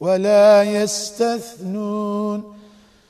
ولا يستثنون